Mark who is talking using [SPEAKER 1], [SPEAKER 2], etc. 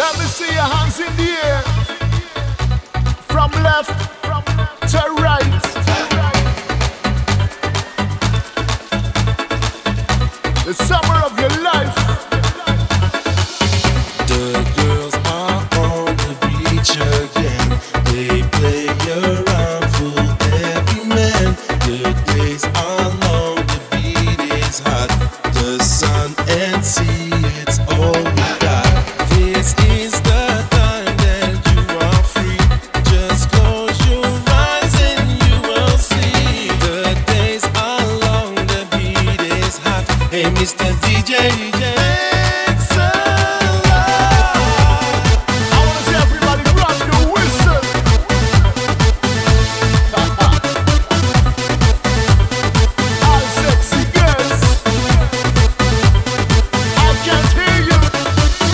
[SPEAKER 1] Let me see your hands in the air. From left, to right. The summer of your life.
[SPEAKER 2] Hey, Mr. DJ. DJ.